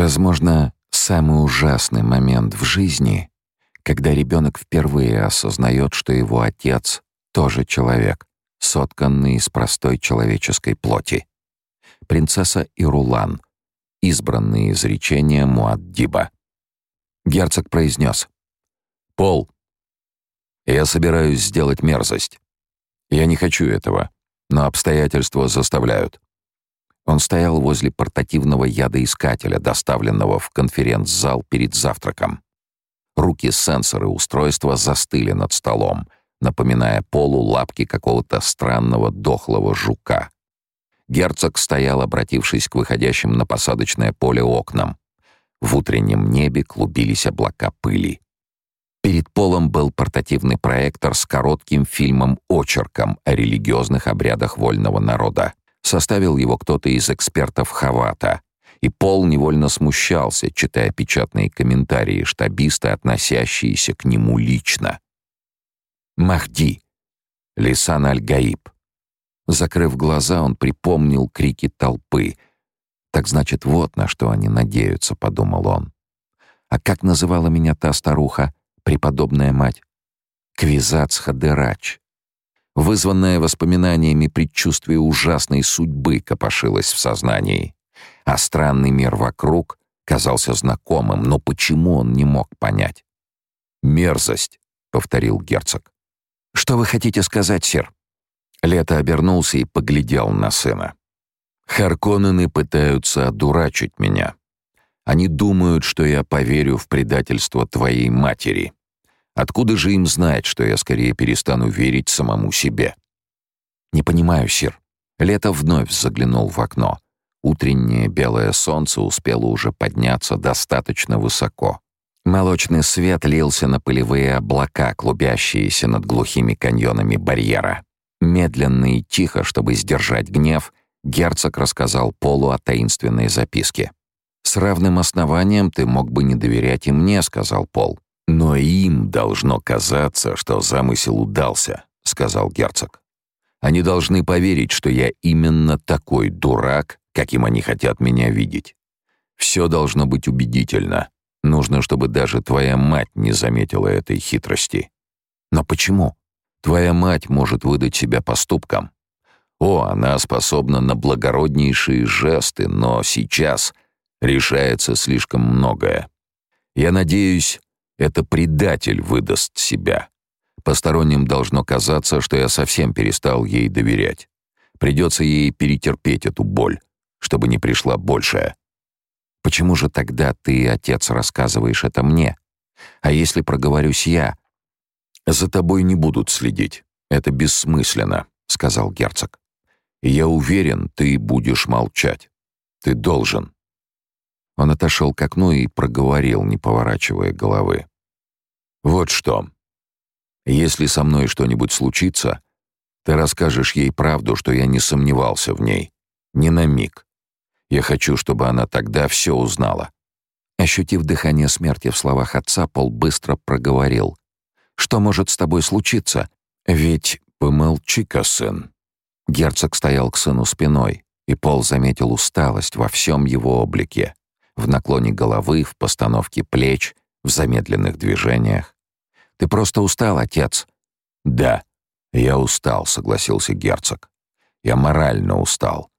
Возможно, самый ужасный момент в жизни, когда ребенок впервые осознает, что его отец тоже человек, сотканный из простой человеческой плоти. Принцесса Ирулан. Избранные изречения Муаддиба. Герцог произнес. «Пол, я собираюсь сделать мерзость. Я не хочу этого, но обстоятельства заставляют». Он стоял возле портативного ядоискателя, доставленного в конференц-зал перед завтраком. Руки-сенсоры устройства застыли над столом, напоминая полу лапки какого-то странного дохлого жука. Герцог стоял, обратившись к выходящим на посадочное поле окнам. В утреннем небе клубились облака пыли. Перед полом был портативный проектор с коротким фильмом-очерком о религиозных обрядах вольного народа. Составил его кто-то из экспертов Хавата, и Пол невольно смущался, читая печатные комментарии штабиста, относящиеся к нему лично. «Махди! Лисан Аль-Гаиб!» Закрыв глаза, он припомнил крики толпы. «Так значит, вот на что они надеются», — подумал он. «А как называла меня та старуха, преподобная мать?» «Квизац Хадерач». Вызванное воспоминаниями предчувствие ужасной судьбы копошилось в сознании а странный мир вокруг казался знакомым, но почему он не мог понять? «Мерзость», — повторил герцог. «Что вы хотите сказать, сир?» Лето обернулся и поглядел на сына. «Харконнены пытаются одурачить меня. Они думают, что я поверю в предательство твоей матери. Откуда же им знать, что я скорее перестану верить самому себе?» «Не понимаю, сир». Лето вновь заглянул в окно. Утреннее белое солнце успело уже подняться достаточно высоко. Молочный свет лился на пылевые облака, клубящиеся над глухими каньонами барьера. Медленно и тихо, чтобы сдержать гнев, герцог рассказал Полу о таинственной записке. «С равным основанием ты мог бы не доверять и мне», — сказал Пол. «Но им должно казаться, что замысел удался», — сказал герцог. «Они должны поверить, что я именно такой дурак, каким они хотят меня видеть. Все должно быть убедительно. Нужно, чтобы даже твоя мать не заметила этой хитрости. Но почему? Твоя мать может выдать себя поступкам. О, она способна на благороднейшие жесты, но сейчас решается слишком многое. Я надеюсь, это предатель выдаст себя. Посторонним должно казаться, что я совсем перестал ей доверять. Придется ей перетерпеть эту боль чтобы не пришла большая. Почему же тогда ты, отец, рассказываешь это мне? А если проговорюсь я? За тобой не будут следить. Это бессмысленно, сказал герцог. я уверен, ты будешь молчать. Ты должен. Он отошел к окну и проговорил, не поворачивая головы. Вот что. Если со мной что-нибудь случится, ты расскажешь ей правду, что я не сомневался в ней. Ни на миг. Я хочу, чтобы она тогда все узнала». Ощутив дыхание смерти в словах отца, Пол быстро проговорил. «Что может с тобой случиться? Ведь помолчи-ка, сын». Герцог стоял к сыну спиной, и Пол заметил усталость во всем его облике, в наклоне головы, в постановке плеч, в замедленных движениях. «Ты просто устал, отец?» «Да, я устал», — согласился герцог. «Я морально устал.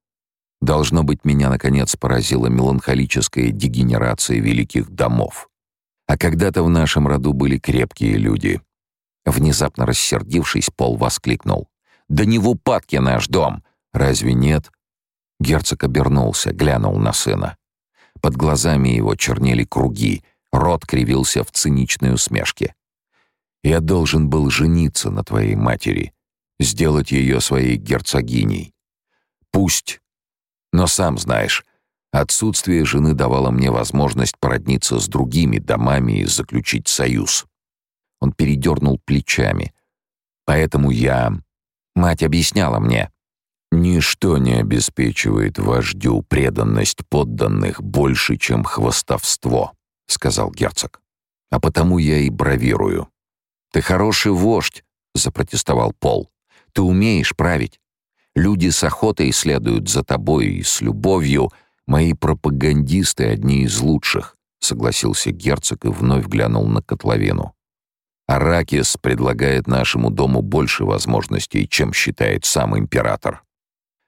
Должно быть, меня, наконец, поразила меланхолическая дегенерация великих домов. А когда-то в нашем роду были крепкие люди. Внезапно рассердившись, Пол воскликнул. «Да не в упадке наш дом! Разве нет?» Герцог обернулся, глянул на сына. Под глазами его чернели круги, рот кривился в циничной усмешке. «Я должен был жениться на твоей матери, сделать ее своей герцогиней. Пусть но сам знаешь, отсутствие жены давало мне возможность породниться с другими домами и заключить союз. Он передернул плечами. Поэтому я... Мать объясняла мне. Ничто не обеспечивает вождю преданность подданных больше, чем хвостовство, сказал герцог. А потому я и бравирую. Ты хороший вождь, запротестовал Пол. Ты умеешь править. Люди с охотой следуют за тобой и с любовью. «Мои пропагандисты — одни из лучших», — согласился герцог и вновь глянул на котловину. «Аракис предлагает нашему дому больше возможностей, чем считает сам император.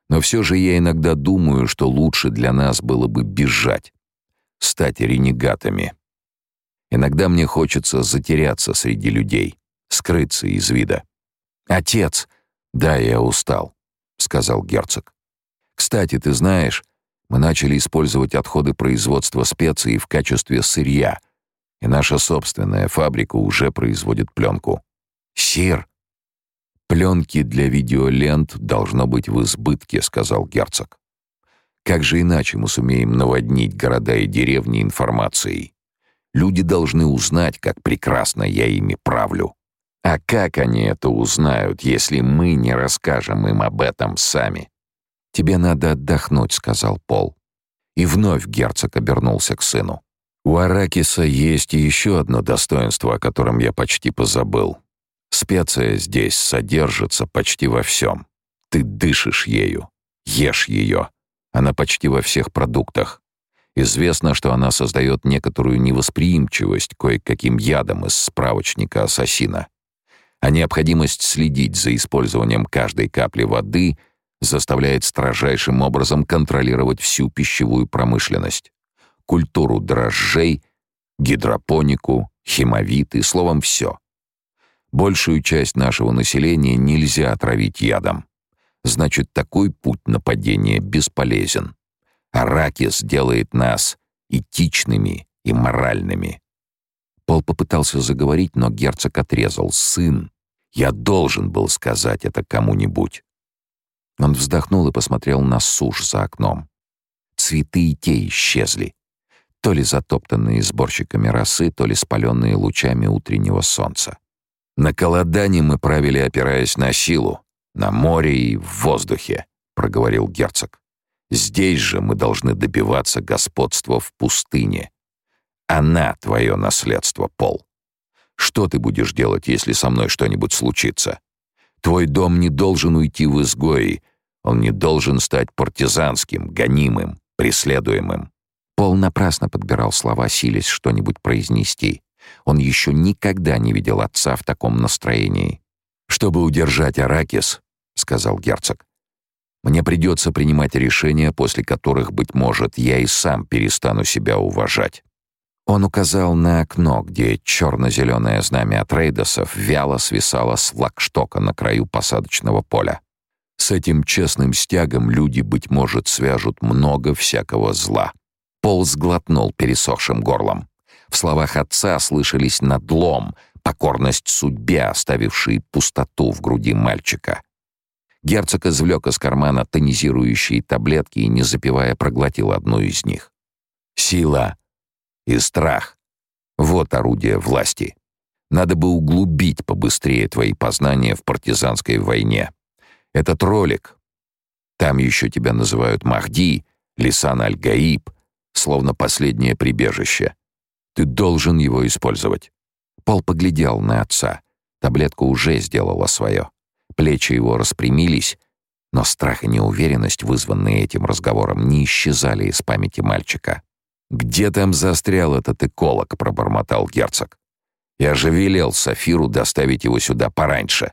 Но все же я иногда думаю, что лучше для нас было бы бежать, стать ренегатами. Иногда мне хочется затеряться среди людей, скрыться из вида. «Отец!» «Да, я устал», — сказал герцог. «Кстати, ты знаешь, мы начали использовать отходы производства специй в качестве сырья, и наша собственная фабрика уже производит пленку. Сир!» «Пленки для видеолент должно быть в избытке», — сказал герцог. «Как же иначе мы сумеем наводнить города и деревни информацией? Люди должны узнать, как прекрасно я ими правлю». А как они это узнают, если мы не расскажем им об этом сами? Тебе надо отдохнуть, сказал Пол. И вновь герцог обернулся к сыну. У Аракиса есть еще одно достоинство, о котором я почти позабыл. Специя здесь содержится почти во всем. Ты дышишь ею, ешь ее. Она почти во всех продуктах. Известно, что она создает некоторую невосприимчивость кое-каким ядам из справочника ассасина а необходимость следить за использованием каждой капли воды заставляет строжайшим образом контролировать всю пищевую промышленность, культуру дрожжей, гидропонику, химовиты, словом, все. Большую часть нашего населения нельзя отравить ядом. Значит, такой путь нападения бесполезен. Аракис делает нас этичными и моральными. Пол попытался заговорить, но герцог отрезал. «Сын, я должен был сказать это кому-нибудь». Он вздохнул и посмотрел на сушь за окном. Цветы и те исчезли. То ли затоптанные сборщиками росы, то ли спаленные лучами утреннего солнца. «На Колодане мы правили, опираясь на силу, на море и в воздухе», — проговорил герцог. «Здесь же мы должны добиваться господства в пустыне, она твое наследство, Пол. Что ты будешь делать, если со мной что-нибудь случится? Твой дом не должен уйти в изгои. Он не должен стать партизанским, гонимым, преследуемым. Пол напрасно подбирал слова, силясь что-нибудь произнести. Он еще никогда не видел отца в таком настроении. «Чтобы удержать Аракис», — сказал герцог, «мне придется принимать решения, после которых, быть может, я и сам перестану себя уважать. Он указал на окно, где черно-зеленое знамя от рейдосов вяло свисало с флагштока на краю посадочного поля. С этим честным стягом люди, быть может, свяжут много всякого зла. Пол сглотнул пересохшим горлом. В словах отца слышались надлом, покорность судьбе, оставившей пустоту в груди мальчика. Герцог извлек из кармана тонизирующие таблетки и, не запивая, проглотил одну из них. «Сила!» и страх. Вот орудие власти. Надо бы углубить побыстрее твои познания в партизанской войне. Этот ролик. Там еще тебя называют Махди, Лисан Аль-Гаиб, словно последнее прибежище. Ты должен его использовать. Пол поглядел на отца. Таблетка уже сделала свое. Плечи его распрямились, но страх и неуверенность, вызванные этим разговором, не исчезали из памяти мальчика. «Где там застрял этот эколог?» — пробормотал герцог. «Я же велел Сафиру доставить его сюда пораньше».